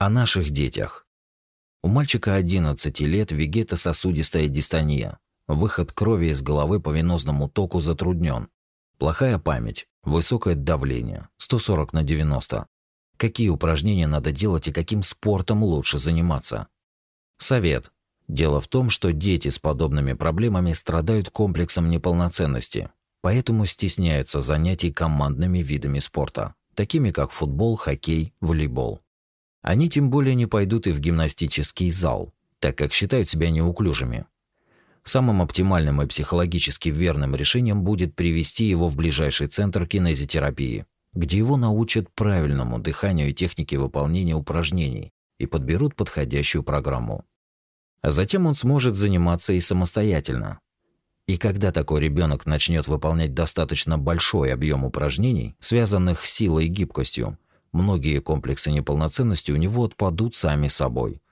о наших детях. У мальчика 11 лет вегетососудистая дистония. Выход крови из головы по венозному току затруднен. Плохая память, высокое давление, 140 на 90. Какие упражнения надо делать и каким спортом лучше заниматься? Совет. Дело в том, что дети с подобными проблемами страдают комплексом неполноценности, поэтому стесняются занятий командными видами спорта, такими как футбол, хоккей, волейбол. Они тем более не пойдут и в гимнастический зал, так как считают себя неуклюжими. Самым оптимальным и психологически верным решением будет привести его в ближайший центр кинезитерапии, где его научат правильному дыханию и технике выполнения упражнений и подберут подходящую программу. А затем он сможет заниматься и самостоятельно. И когда такой ребенок начнет выполнять достаточно большой объем упражнений, связанных с силой и гибкостью, Многие комплексы неполноценности у него отпадут сами собой,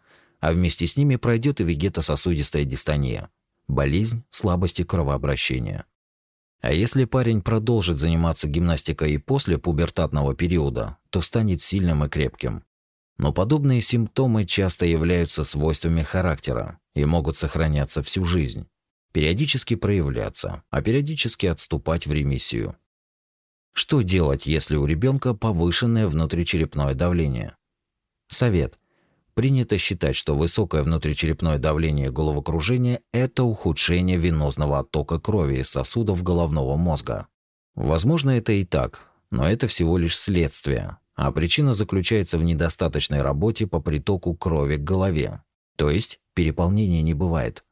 а вместе с ними пройдет и вегетососудистая дистония, болезнь слабости кровообращения. А если парень продолжит заниматься гимнастикой и после пубертатного периода, то станет сильным и крепким. Но подобные симптомы часто являются свойствами характера и могут сохраняться всю жизнь, периодически проявляться, а периодически отступать в ремиссию. Что делать, если у ребенка повышенное внутричерепное давление? Совет. Принято считать, что высокое внутричерепное давление и головокружение – это ухудшение венозного оттока крови из сосудов головного мозга. Возможно, это и так, но это всего лишь следствие, а причина заключается в недостаточной работе по притоку крови к голове. То есть переполнения не бывает.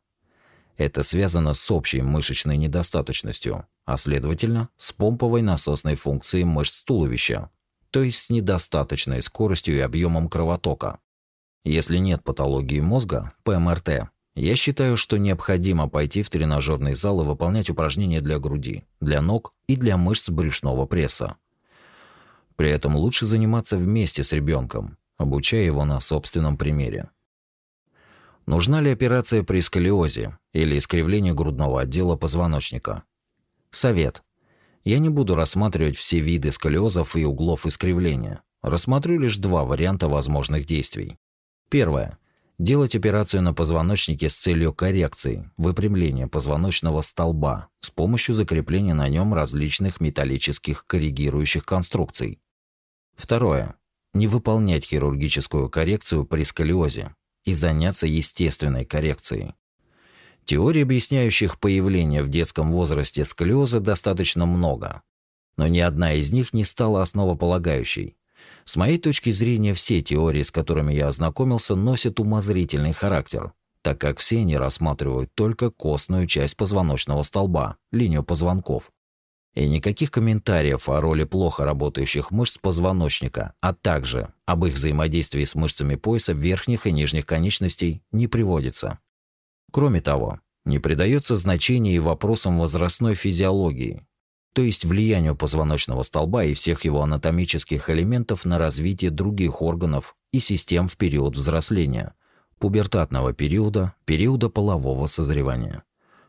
Это связано с общей мышечной недостаточностью а следовательно, с помповой насосной функцией мышц туловища, то есть с недостаточной скоростью и объемом кровотока. Если нет патологии мозга, ПМРТ, я считаю, что необходимо пойти в тренажерный зал и выполнять упражнения для груди, для ног и для мышц брюшного пресса. При этом лучше заниматься вместе с ребенком, обучая его на собственном примере. Нужна ли операция при сколиозе или искривлении грудного отдела позвоночника? Совет. Я не буду рассматривать все виды сколиозов и углов искривления. Рассмотрю лишь два варианта возможных действий. Первое. Делать операцию на позвоночнике с целью коррекции, выпрямления позвоночного столба с помощью закрепления на нем различных металлических корректирующих конструкций. Второе. Не выполнять хирургическую коррекцию при сколиозе и заняться естественной коррекцией, Теорий, объясняющих появление в детском возрасте сколиоза, достаточно много, но ни одна из них не стала основополагающей. С моей точки зрения, все теории, с которыми я ознакомился, носят умозрительный характер, так как все они рассматривают только костную часть позвоночного столба, линию позвонков. И никаких комментариев о роли плохо работающих мышц позвоночника, а также об их взаимодействии с мышцами пояса верхних и нижних конечностей не приводится. Кроме того, не придается значения и вопросам возрастной физиологии, то есть влиянию позвоночного столба и всех его анатомических элементов на развитие других органов и систем в период взросления, пубертатного периода, периода полового созревания.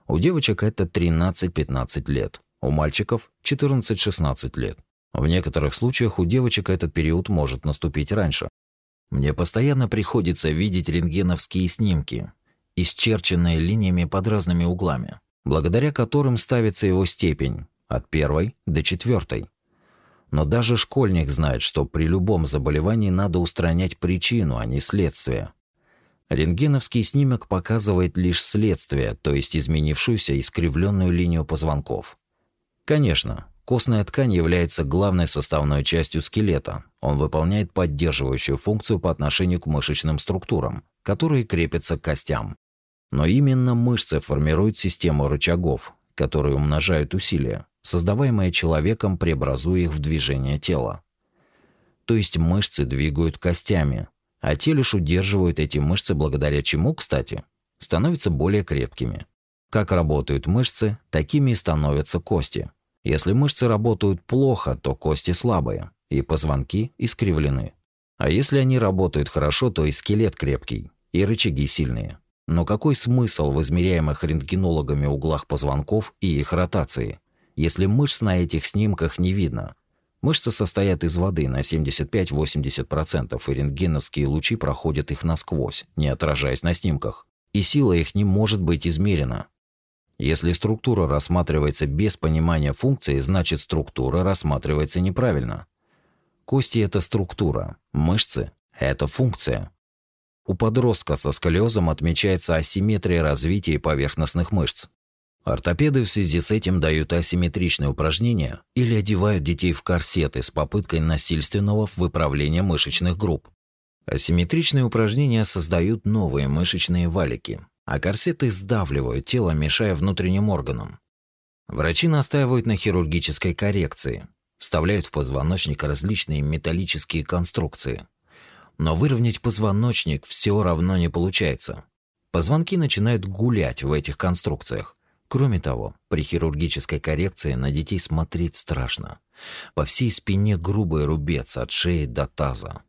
У девочек это 13-15 лет, у мальчиков 14-16 лет. В некоторых случаях у девочек этот период может наступить раньше. Мне постоянно приходится видеть рентгеновские снимки, исчерченные линиями под разными углами, благодаря которым ставится его степень от первой до четвертой. Но даже школьник знает, что при любом заболевании надо устранять причину, а не следствие. Рентгеновский снимок показывает лишь следствие, то есть изменившуюся искривленную линию позвонков. Конечно, костная ткань является главной составной частью скелета. Он выполняет поддерживающую функцию по отношению к мышечным структурам, которые крепятся к костям. Но именно мышцы формируют систему рычагов, которые умножают усилия, создаваемые человеком, преобразуя их в движение тела. То есть мышцы двигают костями, а те лишь удерживают эти мышцы, благодаря чему, кстати, становятся более крепкими. Как работают мышцы, такими и становятся кости. Если мышцы работают плохо, то кости слабые, и позвонки искривлены. А если они работают хорошо, то и скелет крепкий, и рычаги сильные. Но какой смысл в измеряемых рентгенологами углах позвонков и их ротации, если мышц на этих снимках не видно? Мышцы состоят из воды на 75-80%, и рентгеновские лучи проходят их насквозь, не отражаясь на снимках. И сила их не может быть измерена. Если структура рассматривается без понимания функции, значит структура рассматривается неправильно. Кости – это структура, мышцы – это функция. У подростка со сколиозом отмечается асимметрия развития поверхностных мышц. Ортопеды в связи с этим дают асимметричные упражнения или одевают детей в корсеты с попыткой насильственного выправления мышечных групп. Асимметричные упражнения создают новые мышечные валики, а корсеты сдавливают тело, мешая внутренним органам. Врачи настаивают на хирургической коррекции, вставляют в позвоночник различные металлические конструкции – но выровнять позвоночник все равно не получается. Позвонки начинают гулять в этих конструкциях. Кроме того, при хирургической коррекции на детей смотреть страшно. По всей спине грубый рубец от шеи до таза.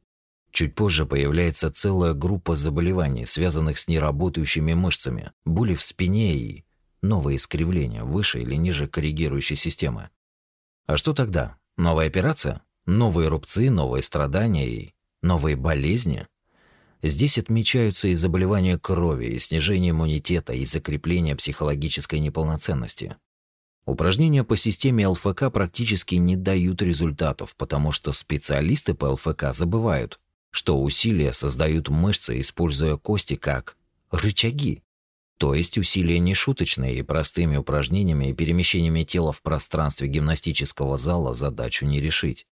Чуть позже появляется целая группа заболеваний, связанных с неработающими мышцами, боли в спине и новые искривления выше или ниже коррегирующей системы. А что тогда? Новая операция? Новые рубцы, новые страдания и новые болезни? Здесь отмечаются и заболевания крови, и снижение иммунитета, и закрепление психологической неполноценности. Упражнения по системе ЛФК практически не дают результатов, потому что специалисты по ЛФК забывают, что усилия создают мышцы, используя кости как рычаги. То есть усилия не шуточные, и простыми упражнениями и перемещениями тела в пространстве гимнастического зала задачу не решить.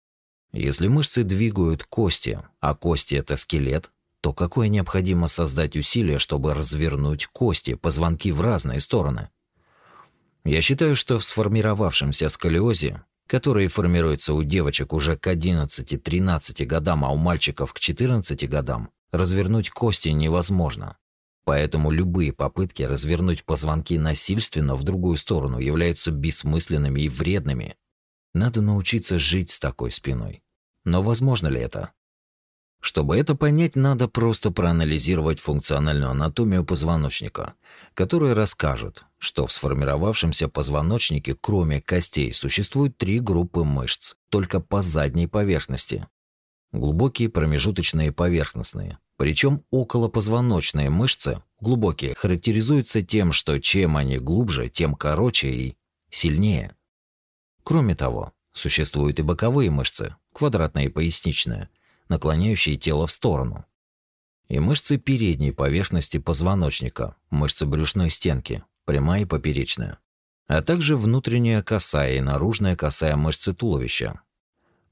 Если мышцы двигают кости, а кости – это скелет, то какое необходимо создать усилие, чтобы развернуть кости, позвонки в разные стороны? Я считаю, что в сформировавшемся сколиозе, который формируется у девочек уже к 11-13 годам, а у мальчиков к 14 годам, развернуть кости невозможно. Поэтому любые попытки развернуть позвонки насильственно в другую сторону являются бессмысленными и вредными – надо научиться жить с такой спиной. Но возможно ли это? Чтобы это понять, надо просто проанализировать функциональную анатомию позвоночника, которая расскажет, что в сформировавшемся позвоночнике, кроме костей, существуют три группы мышц, только по задней поверхности. Глубокие промежуточные и поверхностные. Причем околопозвоночные мышцы, глубокие, характеризуются тем, что чем они глубже, тем короче и сильнее – Кроме того, существуют и боковые мышцы, квадратные и поясничные, наклоняющие тело в сторону. И мышцы передней поверхности позвоночника, мышцы брюшной стенки, прямая и поперечная, а также внутренняя косая и наружная косая мышцы туловища.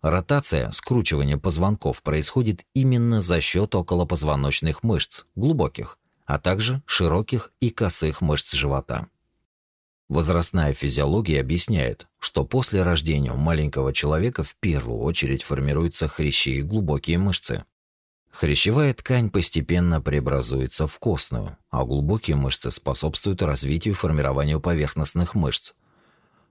Ротация, скручивание позвонков происходит именно за счет околопозвоночных мышц, глубоких, а также широких и косых мышц живота. Возрастная физиология объясняет, что после рождения у маленького человека в первую очередь формируются хрящи и глубокие мышцы. Хрящевая ткань постепенно преобразуется в костную, а глубокие мышцы способствуют развитию и формированию поверхностных мышц.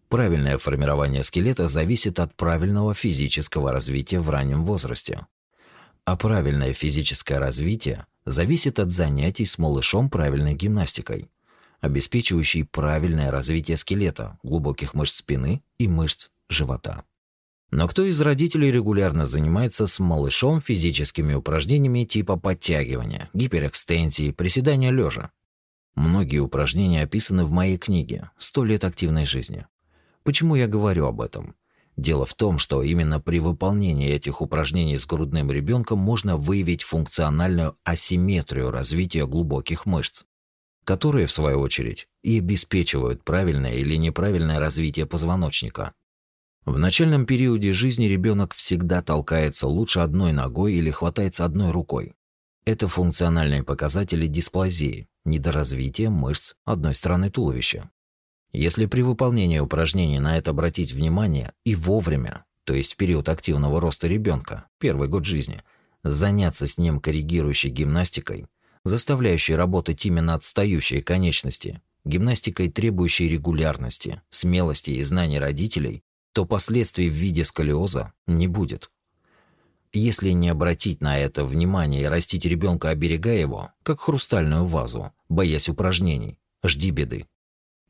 Правильное формирование скелета зависит от правильного физического развития в раннем возрасте. А правильное физическое развитие зависит от занятий с малышом правильной гимнастикой – обеспечивающий правильное развитие скелета, глубоких мышц спины и мышц живота. Но кто из родителей регулярно занимается с малышом физическими упражнениями типа подтягивания, гиперэкстензии, приседания лежа? Многие упражнения описаны в моей книге «100 лет активной жизни». Почему я говорю об этом? Дело в том, что именно при выполнении этих упражнений с грудным ребенком можно выявить функциональную асимметрию развития глубоких мышц которые, в свою очередь, и обеспечивают правильное или неправильное развитие позвоночника. В начальном периоде жизни ребенок всегда толкается лучше одной ногой или хватается одной рукой. Это функциональные показатели дисплазии, недоразвития мышц одной стороны туловища. Если при выполнении упражнений на это обратить внимание и вовремя, то есть в период активного роста ребенка, первый год жизни, заняться с ним корректирующей гимнастикой, заставляющий работать именно отстающие конечности, гимнастикой, требующей регулярности, смелости и знаний родителей, то последствий в виде сколиоза не будет. Если не обратить на это внимание и растить ребенка, оберегая его, как хрустальную вазу, боясь упражнений, жди беды.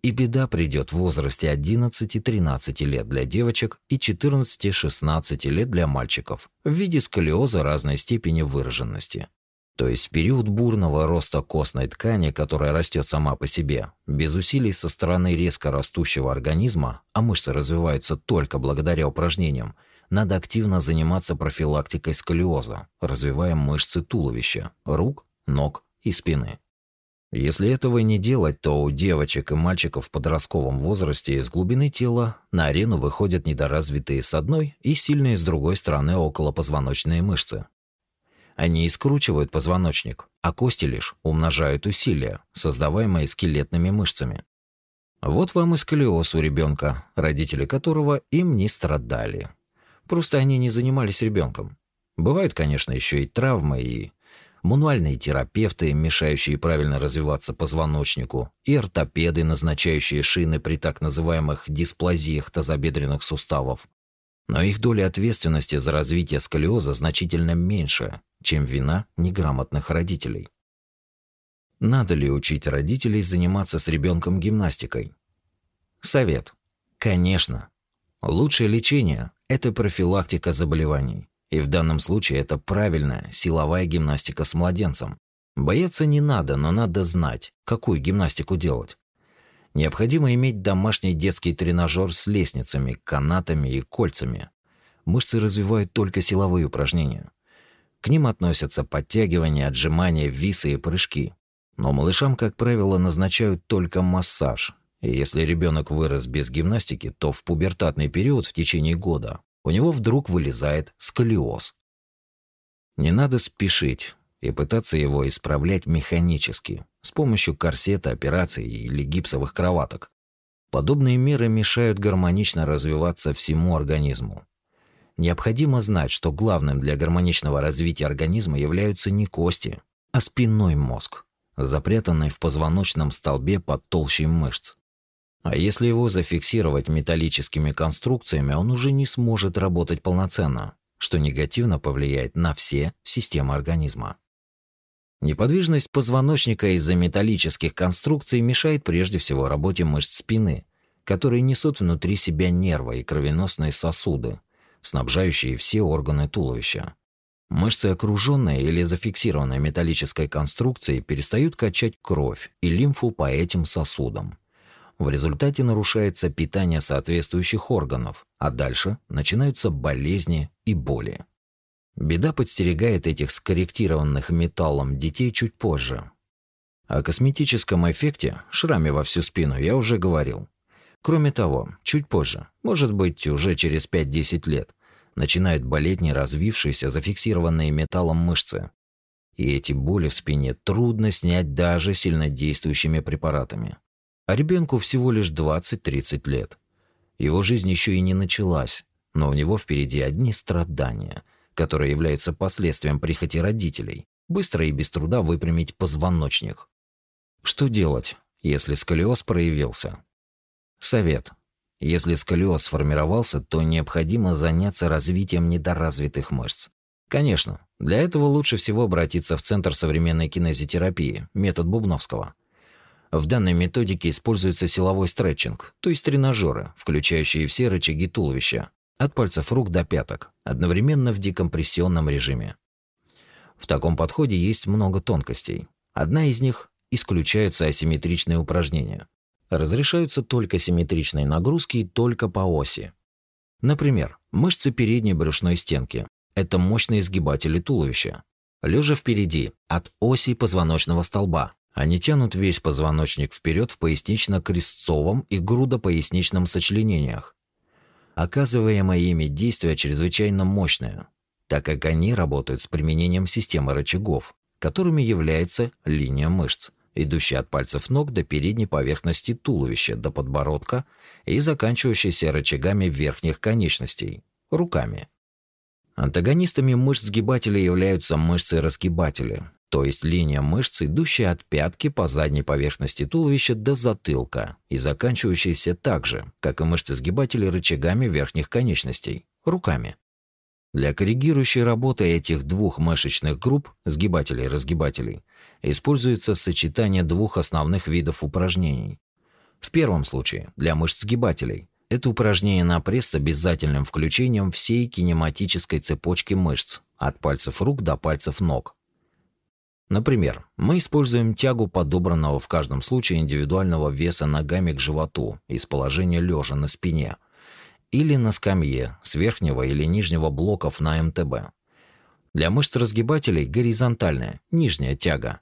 И беда придет в возрасте 11-13 лет для девочек и 14-16 лет для мальчиков в виде сколиоза разной степени выраженности то есть период бурного роста костной ткани, которая растет сама по себе, без усилий со стороны резко растущего организма, а мышцы развиваются только благодаря упражнениям, надо активно заниматься профилактикой сколиоза, развивая мышцы туловища, рук, ног и спины. Если этого не делать, то у девочек и мальчиков в подростковом возрасте из глубины тела на арену выходят недоразвитые с одной и сильные с другой стороны околопозвоночные мышцы, они скручивают позвоночник, а кости лишь умножают усилия, создаваемые скелетными мышцами. Вот вам и сколиоз у ребенка, родители которого им не страдали. Просто они не занимались ребенком. Бывают, конечно, еще и травмы, и мануальные терапевты, мешающие правильно развиваться позвоночнику, и ортопеды, назначающие шины при так называемых дисплазиях тазобедренных суставов, но их доля ответственности за развитие сколиоза значительно меньше, чем вина неграмотных родителей. Надо ли учить родителей заниматься с ребенком гимнастикой? Совет. Конечно. Лучшее лечение – это профилактика заболеваний. И в данном случае это правильная силовая гимнастика с младенцем. Бояться не надо, но надо знать, какую гимнастику делать. Необходимо иметь домашний детский тренажер с лестницами, канатами и кольцами. Мышцы развивают только силовые упражнения. К ним относятся подтягивания, отжимания, висы и прыжки. Но малышам, как правило, назначают только массаж. И если ребенок вырос без гимнастики, то в пубертатный период в течение года у него вдруг вылезает сколиоз. Не надо спешить и пытаться его исправлять механически, с помощью корсета, операций или гипсовых кроваток. Подобные меры мешают гармонично развиваться всему организму. Необходимо знать, что главным для гармоничного развития организма являются не кости, а спинной мозг, запрятанный в позвоночном столбе под толщей мышц. А если его зафиксировать металлическими конструкциями, он уже не сможет работать полноценно, что негативно повлияет на все системы организма. Неподвижность позвоночника из-за металлических конструкций мешает прежде всего работе мышц спины, которые несут внутри себя нервы и кровеносные сосуды, снабжающие все органы туловища. Мышцы, окруженные или зафиксированные металлической конструкцией, перестают качать кровь и лимфу по этим сосудам. В результате нарушается питание соответствующих органов, а дальше начинаются болезни и боли. Беда подстерегает этих скорректированных металлом детей чуть позже. О косметическом эффекте, шраме во всю спину, я уже говорил. Кроме того, чуть позже, может быть, уже через 5-10 лет, начинают болеть неразвившиеся, зафиксированные металлом мышцы. И эти боли в спине трудно снять даже сильнодействующими препаратами. А ребенку всего лишь 20-30 лет. Его жизнь еще и не началась, но у него впереди одни страдания – которое является последствием прихоти родителей, быстро и без труда выпрямить позвоночник. Что делать, если сколиоз проявился? Совет. Если сколиоз сформировался, то необходимо заняться развитием недоразвитых мышц. Конечно, для этого лучше всего обратиться в Центр современной кинезитерапии, метод Бубновского. В данной методике используется силовой стретчинг, то есть тренажеры, включающие все рычаги туловища, от пальцев рук до пяток, одновременно в декомпрессионном режиме. В таком подходе есть много тонкостей. Одна из них – исключаются асимметричные упражнения. Разрешаются только симметричные нагрузки и только по оси. Например, мышцы передней брюшной стенки – это мощные сгибатели туловища. Лежа впереди, от оси позвоночного столба, они тянут весь позвоночник вперед в пояснично-крестцовом и грудопоясничном сочленениях, оказывая моими действия чрезвычайно мощное, так как они работают с применением системы рычагов, которыми является линия мышц, идущая от пальцев ног до передней поверхности туловища, до подбородка и заканчивающаяся рычагами верхних конечностей, руками. Антагонистами мышц сгибателя являются мышцы-разгибатели, то есть линия мышцы, идущая от пятки по задней поверхности туловища до затылка и заканчивающаяся так же, как и мышцы сгибателей рычагами верхних конечностей, руками. Для корректирующей работы этих двух мышечных групп, сгибателей и разгибателей, используется сочетание двух основных видов упражнений. В первом случае, для мышц сгибателей, это упражнение на пресс с обязательным включением всей кинематической цепочки мышц, от пальцев рук до пальцев ног, Например, мы используем тягу подобранного в каждом случае индивидуального веса ногами к животу из положения лежа на спине или на скамье с верхнего или нижнего блоков на МТБ. Для мышц разгибателей горизонтальная, нижняя тяга,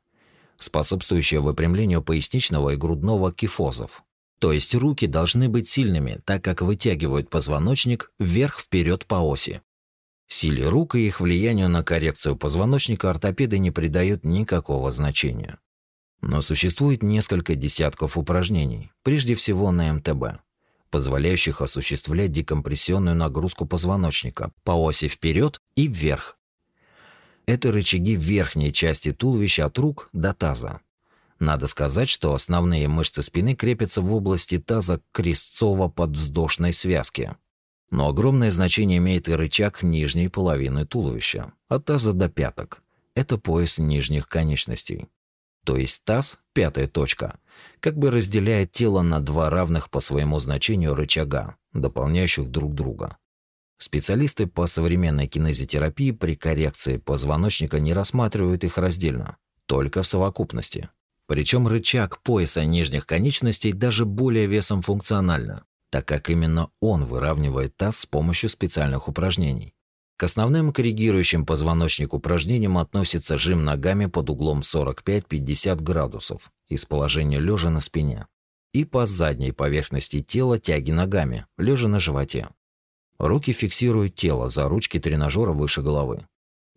способствующая выпрямлению поясничного и грудного кифозов. То есть руки должны быть сильными, так как вытягивают позвоночник вверх-вперед по оси. Силе рук и их влиянию на коррекцию позвоночника ортопеды не придают никакого значения. Но существует несколько десятков упражнений, прежде всего на МТБ, позволяющих осуществлять декомпрессионную нагрузку позвоночника по оси вперед и вверх. Это рычаги верхней части туловища от рук до таза. Надо сказать, что основные мышцы спины крепятся в области таза к крестцово-подвздошной связки. – но огромное значение имеет и рычаг нижней половины туловища, от таза до пяток. Это пояс нижних конечностей. То есть таз, пятая точка, как бы разделяя тело на два равных по своему значению рычага, дополняющих друг друга. Специалисты по современной кинезитерапии при коррекции позвоночника не рассматривают их раздельно, только в совокупности. Причем рычаг пояса нижних конечностей даже более весом функционально, так как именно он выравнивает таз с помощью специальных упражнений. К основным корректирующим позвоночник упражнениям относится жим ногами под углом 45-50 градусов из положения лежа на спине и по задней поверхности тела тяги ногами, лежа на животе. Руки фиксируют тело за ручки тренажера выше головы.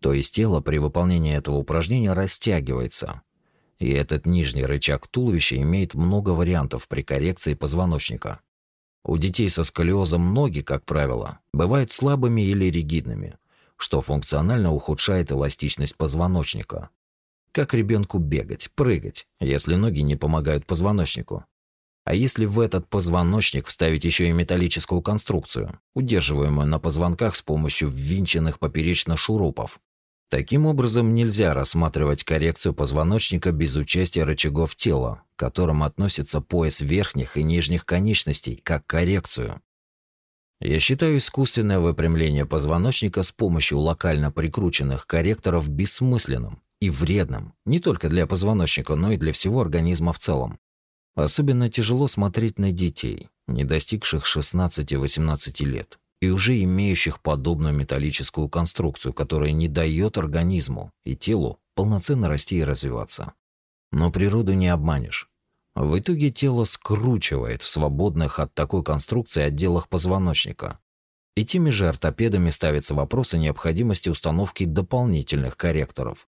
То есть тело при выполнении этого упражнения растягивается. И этот нижний рычаг туловища имеет много вариантов при коррекции позвоночника – у детей со сколиозом ноги, как правило, бывают слабыми или ригидными, что функционально ухудшает эластичность позвоночника. Как ребенку бегать, прыгать, если ноги не помогают позвоночнику? А если в этот позвоночник вставить еще и металлическую конструкцию, удерживаемую на позвонках с помощью ввинченных поперечно шурупов, Таким образом, нельзя рассматривать коррекцию позвоночника без участия рычагов тела, к которым относится пояс верхних и нижних конечностей, как коррекцию. Я считаю искусственное выпрямление позвоночника с помощью локально прикрученных корректоров бессмысленным и вредным не только для позвоночника, но и для всего организма в целом. Особенно тяжело смотреть на детей, не достигших 16-18 лет, и уже имеющих подобную металлическую конструкцию, которая не дает организму и телу полноценно расти и развиваться. Но природу не обманешь. В итоге тело скручивает в свободных от такой конструкции отделах позвоночника. И теми же ортопедами ставится вопрос о необходимости установки дополнительных корректоров,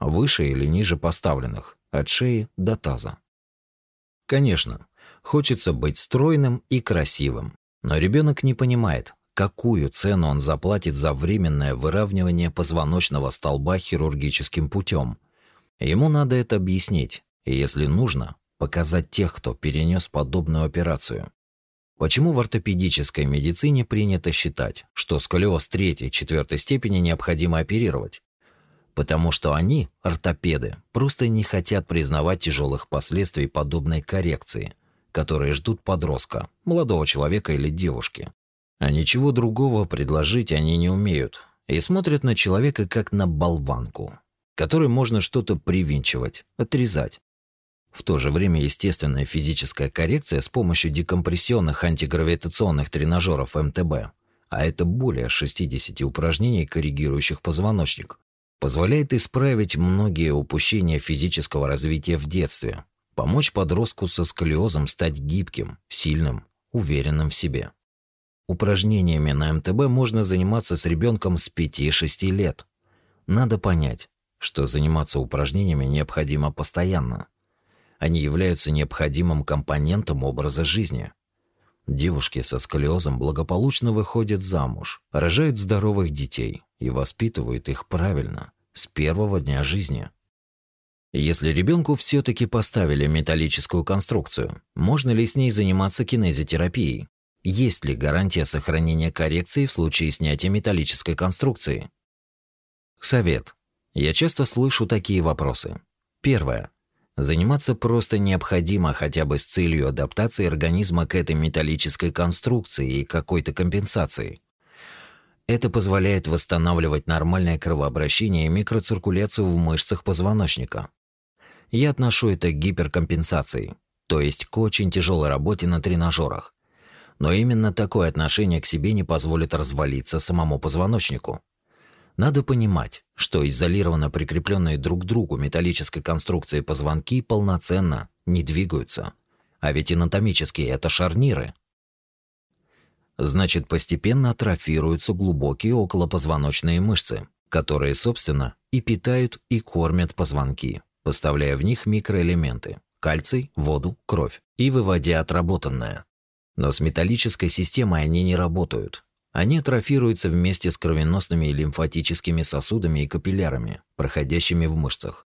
выше или ниже поставленных, от шеи до таза. Конечно, хочется быть стройным и красивым, но ребенок не понимает, какую цену он заплатит за временное выравнивание позвоночного столба хирургическим путем. Ему надо это объяснить, и если нужно, показать тех, кто перенес подобную операцию. Почему в ортопедической медицине принято считать, что сколиоз 3-4 степени необходимо оперировать? Потому что они, ортопеды, просто не хотят признавать тяжелых последствий подобной коррекции, которые ждут подростка, молодого человека или девушки. А ничего другого предложить они не умеют и смотрят на человека как на болванку, которой можно что-то привинчивать, отрезать. В то же время естественная физическая коррекция с помощью декомпрессионных антигравитационных тренажеров МТБ, а это более 60 упражнений, коррегирующих позвоночник, позволяет исправить многие упущения физического развития в детстве, помочь подростку со сколиозом стать гибким, сильным, уверенным в себе. Упражнениями на МТБ можно заниматься с ребенком с 5-6 лет. Надо понять, что заниматься упражнениями необходимо постоянно. Они являются необходимым компонентом образа жизни. Девушки со сколиозом благополучно выходят замуж, рожают здоровых детей и воспитывают их правильно с первого дня жизни. Если ребенку все таки поставили металлическую конструкцию, можно ли с ней заниматься кинезитерапией? Есть ли гарантия сохранения коррекции в случае снятия металлической конструкции? Совет. Я часто слышу такие вопросы. Первое. Заниматься просто необходимо хотя бы с целью адаптации организма к этой металлической конструкции и какой-то компенсации. Это позволяет восстанавливать нормальное кровообращение и микроциркуляцию в мышцах позвоночника. Я отношу это к гиперкомпенсации, то есть к очень тяжелой работе на тренажерах, но именно такое отношение к себе не позволит развалиться самому позвоночнику. Надо понимать, что изолированно прикрепленные друг к другу металлической конструкции позвонки полноценно не двигаются. А ведь анатомически это шарниры. Значит, постепенно атрофируются глубокие околопозвоночные мышцы, которые, собственно, и питают, и кормят позвонки, поставляя в них микроэлементы – кальций, воду, кровь, и выводя отработанное. Но с металлической системой они не работают. Они атрофируются вместе с кровеносными и лимфатическими сосудами и капиллярами, проходящими в мышцах.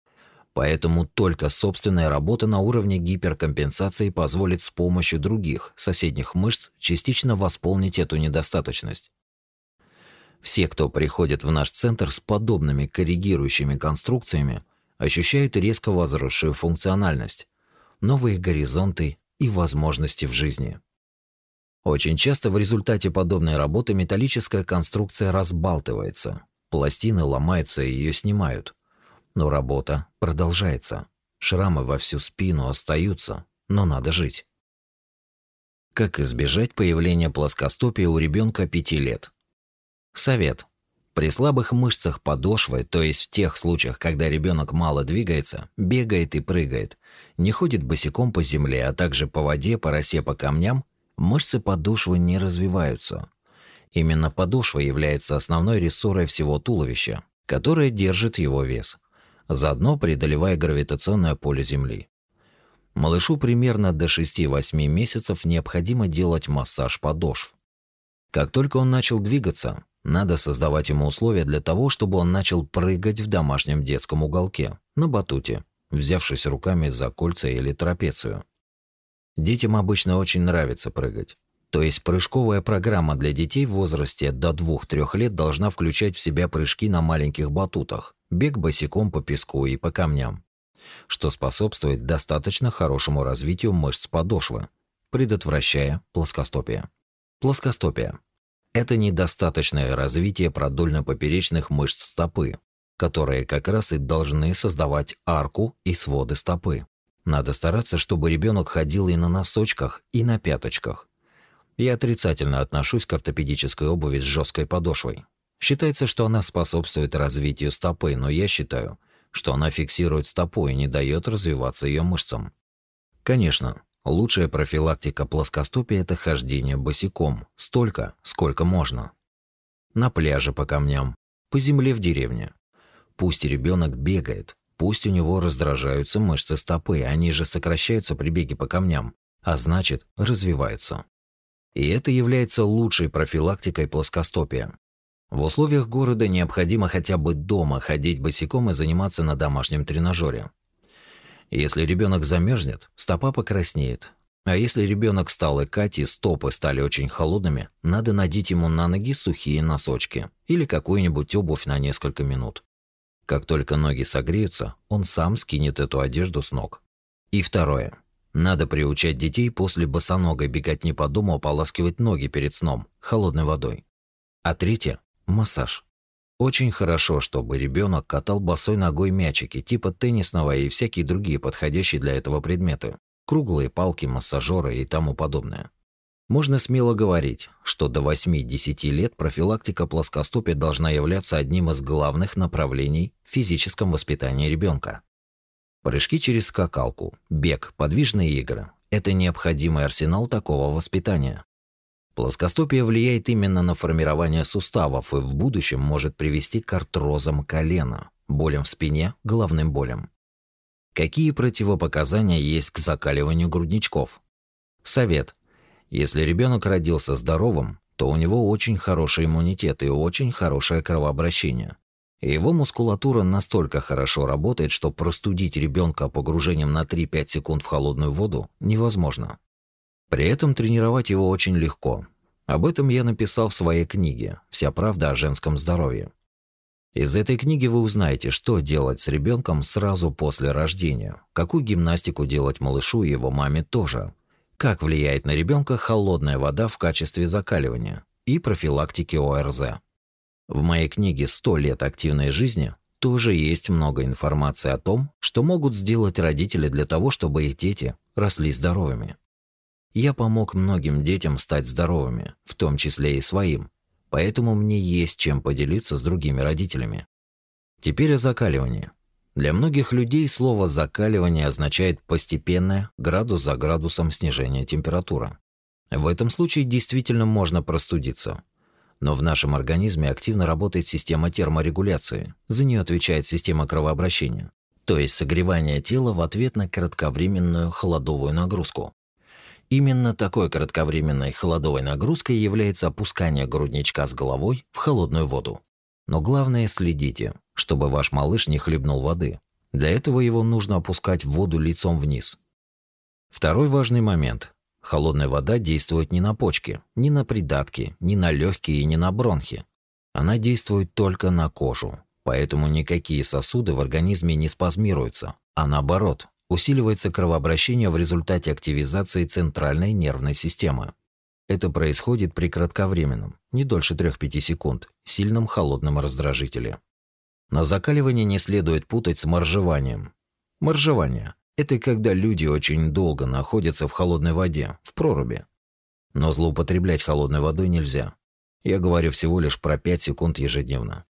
Поэтому только собственная работа на уровне гиперкомпенсации позволит с помощью других, соседних мышц частично восполнить эту недостаточность. Все, кто приходит в наш центр с подобными корректирующими конструкциями, ощущают резко возросшую функциональность, новые горизонты и возможности в жизни. Очень часто в результате подобной работы металлическая конструкция разбалтывается, пластины ломаются и ее снимают. Но работа продолжается. Шрамы во всю спину остаются, но надо жить. Как избежать появления плоскостопия у ребенка 5 лет? Совет. При слабых мышцах подошвы, то есть в тех случаях, когда ребенок мало двигается, бегает и прыгает, не ходит босиком по земле, а также по воде, по росе, по камням, Мышцы подошвы не развиваются. Именно подошва является основной рессорой всего туловища, которая держит его вес, заодно преодолевая гравитационное поле Земли. Малышу примерно до 6-8 месяцев необходимо делать массаж подошв. Как только он начал двигаться, надо создавать ему условия для того, чтобы он начал прыгать в домашнем детском уголке, на батуте, взявшись руками за кольца или трапецию. Детям обычно очень нравится прыгать. То есть прыжковая программа для детей в возрасте до 2-3 лет должна включать в себя прыжки на маленьких батутах, бег босиком по песку и по камням, что способствует достаточно хорошему развитию мышц подошвы, предотвращая плоскостопие. Плоскостопие – это недостаточное развитие продольно-поперечных мышц стопы, которые как раз и должны создавать арку и своды стопы. Надо стараться, чтобы ребенок ходил и на носочках, и на пяточках. Я отрицательно отношусь к ортопедической обуви с жесткой подошвой. Считается, что она способствует развитию стопы, но я считаю, что она фиксирует стопу и не дает развиваться ее мышцам. Конечно, лучшая профилактика плоскостопия – это хождение босиком, столько, сколько можно. На пляже по камням, по земле в деревне. Пусть ребенок бегает, Пусть у него раздражаются мышцы стопы, а они же сокращаются при беге по камням, а значит, развиваются. И это является лучшей профилактикой плоскостопия. В условиях города необходимо хотя бы дома ходить босиком и заниматься на домашнем тренажере. Если ребенок замерзнет, стопа покраснеет. А если ребенок стал икать и стопы стали очень холодными, надо надеть ему на ноги сухие носочки или какую-нибудь обувь на несколько минут. Как только ноги согреются, он сам скинет эту одежду с ног. И второе. Надо приучать детей после босоногой беготни по дому ополаскивать ноги перед сном холодной водой. А третье – массаж. Очень хорошо, чтобы ребенок катал босой ногой мячики типа теннисного и всякие другие подходящие для этого предметы. Круглые палки, массажеры и тому подобное. Можно смело говорить, что до 8-10 лет профилактика плоскостопия должна являться одним из главных направлений в физическом воспитании ребенка. Прыжки через скакалку, бег, подвижные игры – это необходимый арсенал такого воспитания. Плоскостопие влияет именно на формирование суставов и в будущем может привести к артрозам колена, болям в спине, головным болям. Какие противопоказания есть к закаливанию грудничков? Совет. Если ребенок родился здоровым, то у него очень хороший иммунитет и очень хорошее кровообращение. Его мускулатура настолько хорошо работает, что простудить ребенка погружением на 3-5 секунд в холодную воду невозможно. При этом тренировать его очень легко. Об этом я написал в своей книге «Вся правда о женском здоровье». Из этой книги вы узнаете, что делать с ребенком сразу после рождения, какую гимнастику делать малышу и его маме тоже, как влияет на ребенка холодная вода в качестве закаливания и профилактики ОРЗ? В моей книге «100 лет активной жизни» тоже есть много информации о том, что могут сделать родители для того, чтобы их дети росли здоровыми. Я помог многим детям стать здоровыми, в том числе и своим, поэтому мне есть чем поделиться с другими родителями. Теперь о закаливании. Для многих людей слово «закаливание» означает постепенное, градус за градусом снижение температуры. В этом случае действительно можно простудиться. Но в нашем организме активно работает система терморегуляции. За нее отвечает система кровообращения, то есть согревание тела в ответ на кратковременную холодовую нагрузку. Именно такой кратковременной холодовой нагрузкой является опускание грудничка с головой в холодную воду. Но главное следите, чтобы ваш малыш не хлебнул воды. Для этого его нужно опускать в воду лицом вниз. Второй важный момент. Холодная вода действует не на почки, не на придатки, не на легкие и не на бронхи. Она действует только на кожу. Поэтому никакие сосуды в организме не спазмируются, а наоборот, усиливается кровообращение в результате активизации центральной нервной системы. Это происходит при кратковременном, не дольше 3-5 секунд, сильном холодном раздражителе. Но закаливание не следует путать с моржеванием. Моржевание – это когда люди очень долго находятся в холодной воде, в проруби. Но злоупотреблять холодной водой нельзя. Я говорю всего лишь про 5 секунд ежедневно.